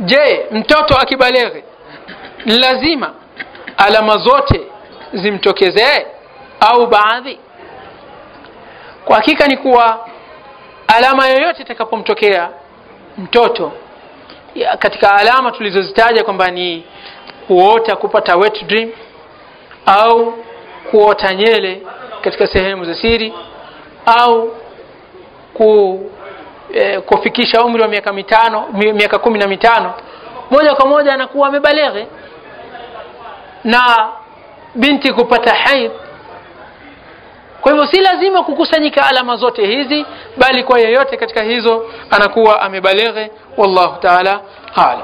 je mtoto akibaleghe lazima alama zote zimtokezee au baadhi? Kwa hakika ni kuwa alama yoyote itakapomtokea mtoto ya, katika alama tulizozitaja kwamba ni kuota kupata wet dream au kuota nyele katika sehemu za siri au ku, eh, kufikisha umri wa miaka mitano miaka kumi na mitano moja kwa moja anakuwa amebaleghe. Na binti kupata haidh kwa hivyo si lazima kukusanyika alama zote hizi bali kwa yeyote katika hizo anakuwa amebaleghe. Wallahu taala alam